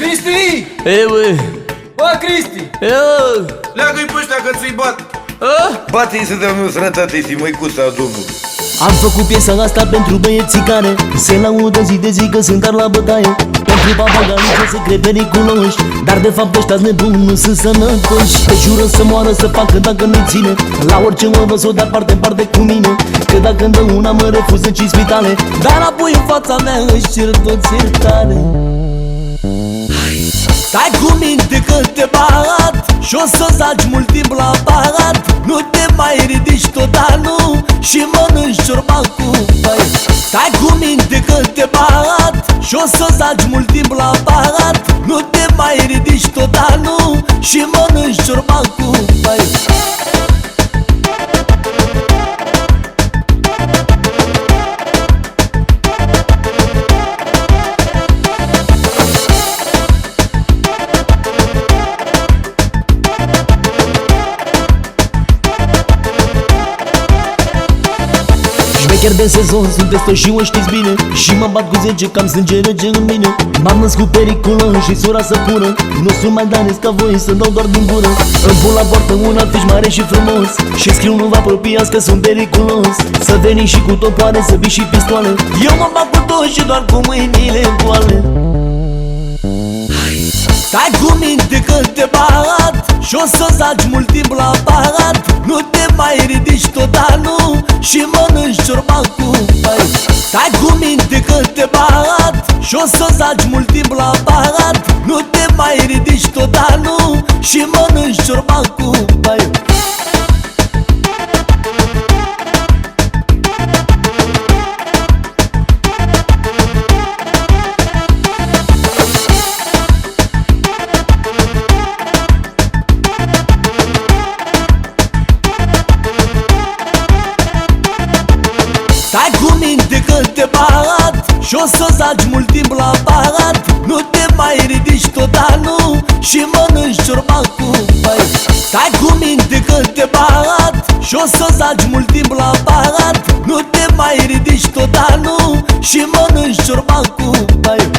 Cristi! Ei, bă, Bă, Cristi! eu, Leagă-i pe ăștia că ți-i bat. Ah. Bate-i să dea meu sănătate și măicuța domnul. Am făcut piesa asta pentru băieții care Se laudă zi de zi că sunt car la bătaie. Pentru papagalice să cred periculoși Dar de fapt ăștia nebuni nu sunt sănătoși. Te jură să moară să facă dacă nu-i ține. La orice mă văd să o dea parte parte cu mine. Că dacă îmi dă una mă refuz în cinci spitale. Dar apoi în fața mea își cer toți iertare Stai cu minte că te bat Și o să zaci mult timp la parat. Nu te mai ridici total, nu Și mănânci ciorba cu pai Stai cu minte că te bat Și o să zaci mult timp la parat. Nu te mai ridici total, nu Și mănânci ciorba cu pai Șmecher de sezon, sunt testo și o știți bine. Și mă bat cu 10 cam sânge rege în mine. M-am născut periculă și sora să pună. Nu sunt mai danes ca voi să dau doar din gură Îmi pun la poartă un afiș mare și frumos. Și scriu nu vă apropiați că sunt periculos. Să veniți și cu topoare, să vii și pistoale. Eu mă bat cu toți și doar cu mâinile goale Stai cu minte că te bat Și o să zaci mult timp la parat Nu te mai ridici total, nu Și mănânci ciorba cu pai Stai cu minte că te bat Și o să zaci mult timp la parat Nu te mai ridici total, nu Și mănânci ciorba cu pai Stai gumin minte că te bat Și o să zaci mult timp la palat Nu te mai ridici tot nu, Și mănânci ciorba cu băi. Stai cu minte că te bat Și o să zaci mult timp la palat Nu te mai ridici tot nu, Și mănânci ciorba cu băi.